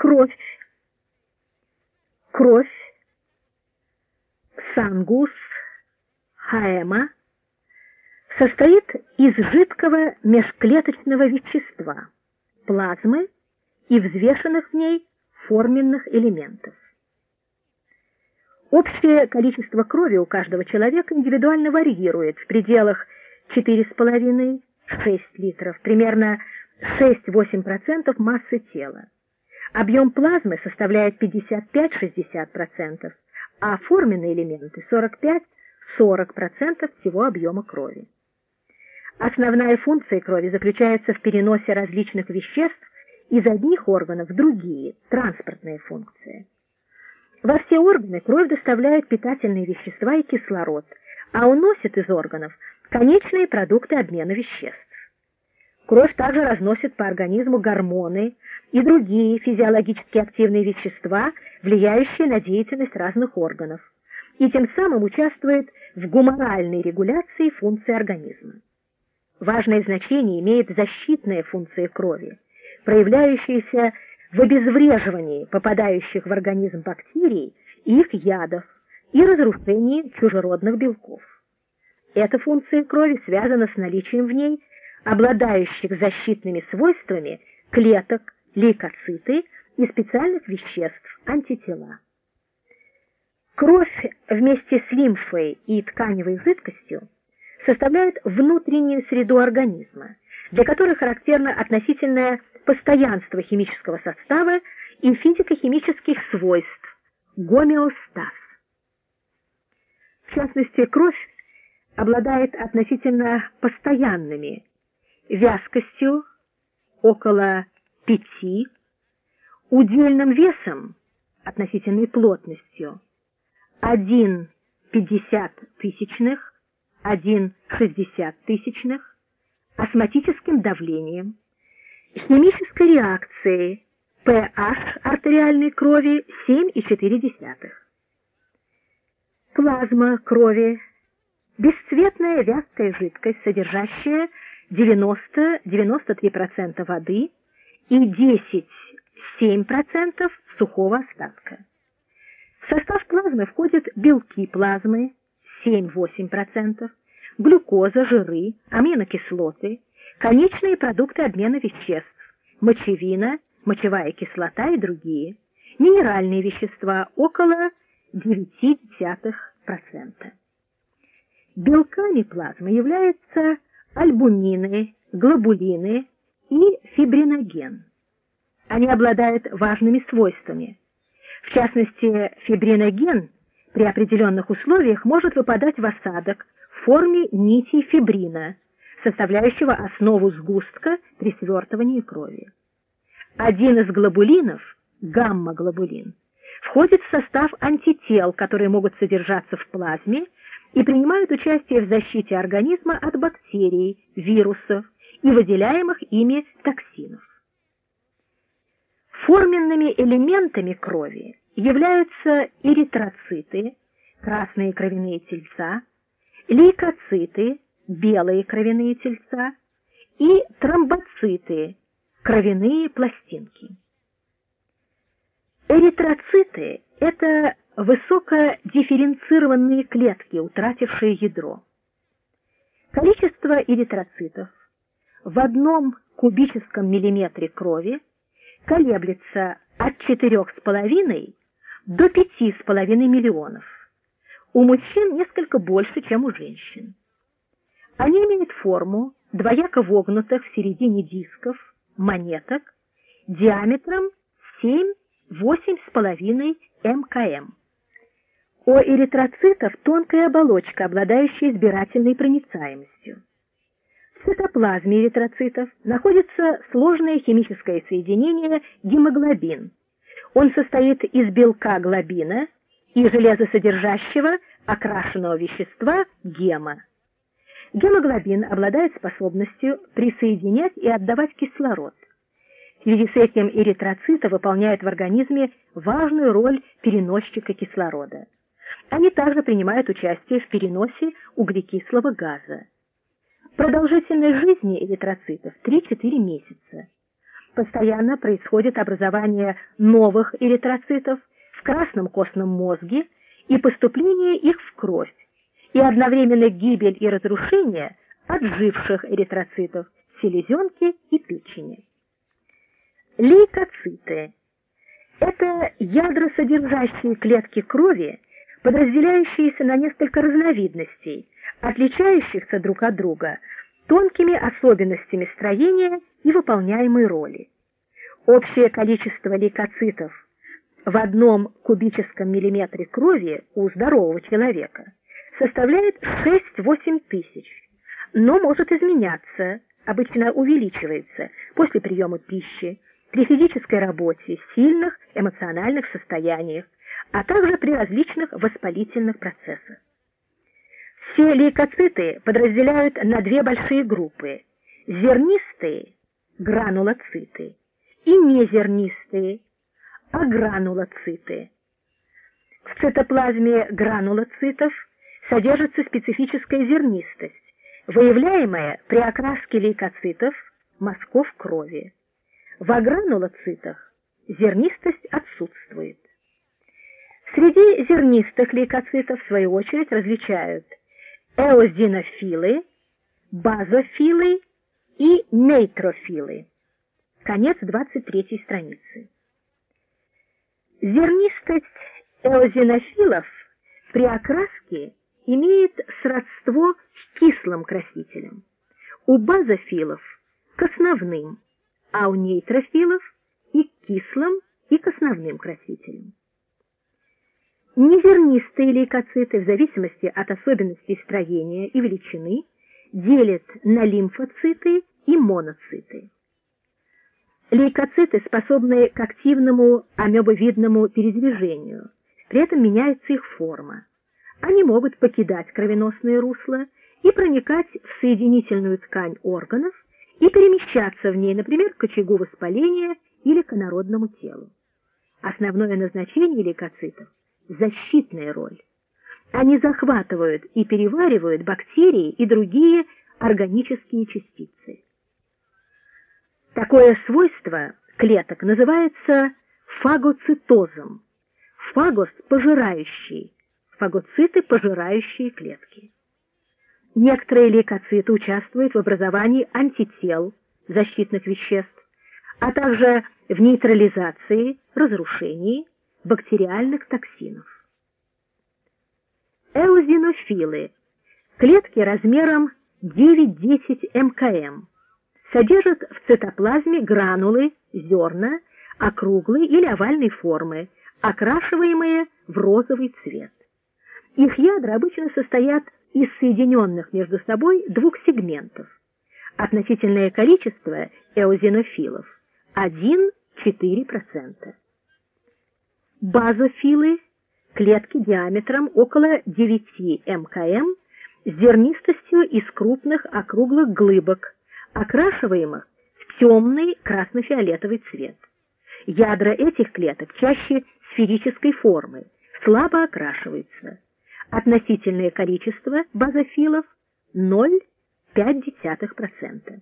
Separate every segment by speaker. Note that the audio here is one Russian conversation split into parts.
Speaker 1: Кровь. Кровь. Сангус. Хаэма состоит из жидкого межклеточного вещества, плазмы и взвешенных в ней форменных элементов. Общее количество крови у каждого человека индивидуально варьирует в пределах 4,5-6 литров, примерно 6-8% массы тела. Объем плазмы составляет 55-60%, а форменные элементы 45-40% всего объема крови. Основная функция крови заключается в переносе различных веществ из одних органов в другие, транспортная функция. Во все органы кровь доставляет питательные вещества и кислород, а уносит из органов конечные продукты обмена веществ. Кровь также разносит по организму гормоны и другие физиологически активные вещества, влияющие на деятельность разных органов, и тем самым участвует в гуморальной регуляции функций организма. Важное значение имеет защитная функция крови, проявляющаяся в обезвреживании попадающих в организм бактерий и их ядов и разрушении чужеродных белков. Эта функция крови связана с наличием в ней обладающих защитными свойствами клеток, лейкоциты и специальных веществ, антитела. Кровь вместе с лимфой и тканевой жидкостью составляет внутреннюю среду организма, для которой характерно относительное постоянство химического состава и физико-химических свойств, гомеостаз. В частности, кровь обладает относительно постоянными вязкостью около 5, удельным весом относительной плотностью 1,50 тысячных, 1,60 тысячных, астматическим давлением, химической реакцией pH артериальной крови 7,4. Плазма крови – бесцветная вязкая жидкость, содержащая 90-93% воды и 10-7% сухого остатка. В состав плазмы входят белки плазмы 7-8%, глюкоза, жиры, аминокислоты, конечные продукты обмена веществ, мочевина, мочевая кислота и другие, минеральные вещества около 0,9%. Белками плазмы являются альбумины, глобулины и фибриноген. Они обладают важными свойствами. В частности, фибриноген при определенных условиях может выпадать в осадок в форме нитей фибрина, составляющего основу сгустка при свертывании крови. Один из глобулинов, гамма-глобулин, входит в состав антител, которые могут содержаться в плазме и принимают участие в защите организма от бактерий, вирусов и выделяемых ими токсинов. Форменными элементами крови являются эритроциты, красные кровяные тельца, лейкоциты, белые кровяные тельца и тромбоциты, кровяные пластинки. Эритроциты – это высокодифференцированные клетки, утратившие ядро. Количество эритроцитов в одном кубическом миллиметре крови колеблется от 4,5 до 5,5 миллионов. У мужчин несколько больше, чем у женщин. Они имеют форму двояко вогнутых в середине дисков, монеток, диаметром 7-8,5 мкм. У эритроцитов тонкая оболочка, обладающая избирательной проницаемостью. В цитоплазме эритроцитов находится сложное химическое соединение гемоглобин. Он состоит из белка глобина и железосодержащего окрашенного вещества гема. Гемоглобин обладает способностью присоединять и отдавать кислород. В связи с этим эритроциты выполняют в организме важную роль переносчика кислорода. Они также принимают участие в переносе углекислого газа. Продолжительность жизни эритроцитов 3-4 месяца. постоянно происходит образование новых эритроцитов в красном костном мозге и поступление их в кровь, и одновременно гибель и разрушение отживших эритроцитов селезенки и печени. Лейкоциты – это ядросодержащие клетки крови, подразделяющиеся на несколько разновидностей, отличающихся друг от друга тонкими особенностями строения и выполняемой роли. Общее количество лейкоцитов в одном кубическом миллиметре крови у здорового человека составляет 6-8 тысяч, но может изменяться, обычно увеличивается после приема пищи, при физической работе, сильных эмоциональных состояниях, а также при различных воспалительных процессах. Все лейкоциты подразделяют на две большие группы – зернистые – гранулоциты и незернистые – агранулоциты. В цитоплазме гранулоцитов содержится специфическая зернистость, выявляемая при окраске лейкоцитов мазков крови. В агранулоцитах зернистость отсутствует. Среди зернистых лейкоцитов, в свою очередь, различают эозинофилы, базофилы и нейтрофилы. Конец 23 страницы. Зернистость эозинофилов при окраске имеет сродство с кислым красителем. У базофилов – к основным, а у нейтрофилов – и к кислым, и к основным красителям. Незернистые лейкоциты в зависимости от особенностей строения и величины делят на лимфоциты и моноциты. Лейкоциты способны к активному амебовидному передвижению, при этом меняется их форма. Они могут покидать кровеносное русло и проникать в соединительную ткань органов и перемещаться в ней, например, к очагу воспаления или к инородному телу. Основное назначение лейкоцитов – защитная роль. Они захватывают и переваривают бактерии и другие органические частицы. Такое свойство клеток называется фагоцитозом. Фагос – пожирающий, фагоциты, пожирающие клетки. Некоторые лейкоциты участвуют в образовании антител, защитных веществ, а также в нейтрализации, разрушении бактериальных токсинов. Эозинофилы – клетки размером 9-10 мкм, содержат в цитоплазме гранулы, зерна, округлой или овальной формы, окрашиваемые в розовый цвет. Их ядра обычно состоят из соединенных между собой двух сегментов. Относительное количество эозинофилов 1-4%. Базофилы – клетки диаметром около 9 мкм с зернистостью из крупных округлых глыбок, окрашиваемых в темный красно-фиолетовый цвет. Ядра этих клеток чаще сферической формы, слабо окрашиваются относительное количество базофилов 0,5%.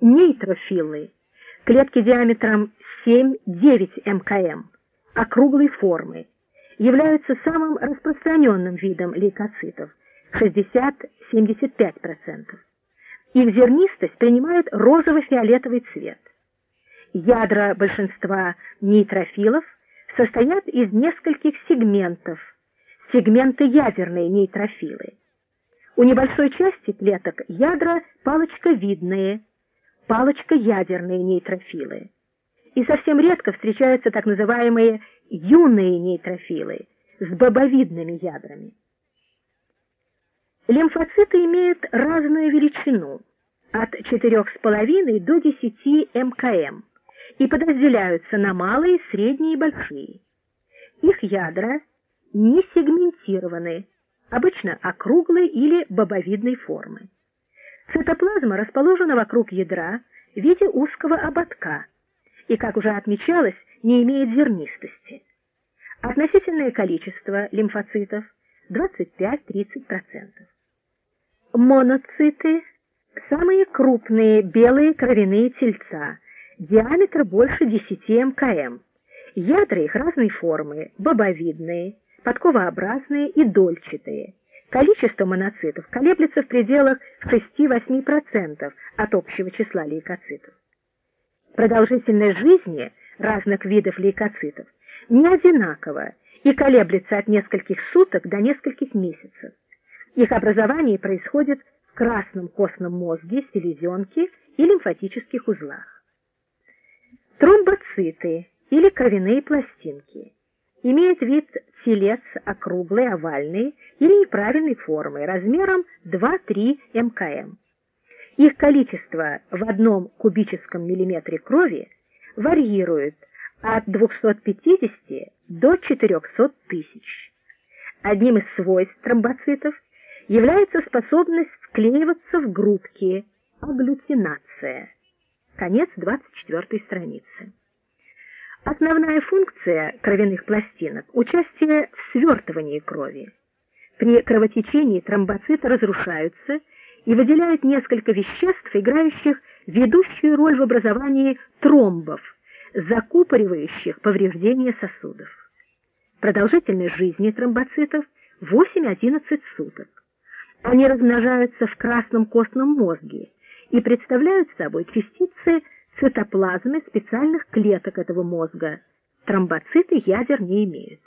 Speaker 1: Нейтрофилы – клетки диаметром 7-9 мкм, округлой формы, являются самым распространенным видом лейкоцитов – 60-75%. Их зернистость принимает розово-фиолетовый цвет. Ядра большинства нейтрофилов состоят из нескольких сегментов – сегменты ядерные нейтрофилы. У небольшой части клеток ядра палочковидные, палочкоядерные нейтрофилы. И совсем редко встречаются так называемые юные нейтрофилы с бобовидными ядрами. Лимфоциты имеют разную величину от 4,5 до 10 мкм и подразделяются на малые, средние и большие. Их ядра не сегментированы, обычно округлой или бобовидной формы. Цитоплазма расположена вокруг ядра в виде узкого ободка и, как уже отмечалось, не имеет зернистости. Относительное количество лимфоцитов 25-30%. Моноциты Самые крупные белые кровяные тельца, диаметр больше 10 мкм. Ядра их разной формы, бобовидные, подковообразные и дольчатые. Количество моноцитов колеблется в пределах 6-8% от общего числа лейкоцитов. Продолжительность жизни разных видов лейкоцитов не одинакова и колеблется от нескольких суток до нескольких месяцев. Их образование происходит в красном костном мозге, селезенке и лимфатических узлах. Тромбоциты или кровяные пластинки имеют вид телец округлый, овальный или неправильной формы, размером 2-3 мкм. Их количество в одном кубическом миллиметре крови варьирует от 250 до 400 тысяч. Одним из свойств тромбоцитов является способность вклеиваться в группки, агглютинация. Конец 24 страницы. Основная функция кровяных пластинок – участие в свертывании крови. При кровотечении тромбоциты разрушаются и выделяют несколько веществ, играющих ведущую роль в образовании тромбов, закупоривающих повреждения сосудов. Продолжительность жизни тромбоцитов 8-11 суток. Они размножаются в красном костном мозге и представляют собой частицы цитоплазмы специальных клеток этого мозга. Тромбоциты ядер не имеют.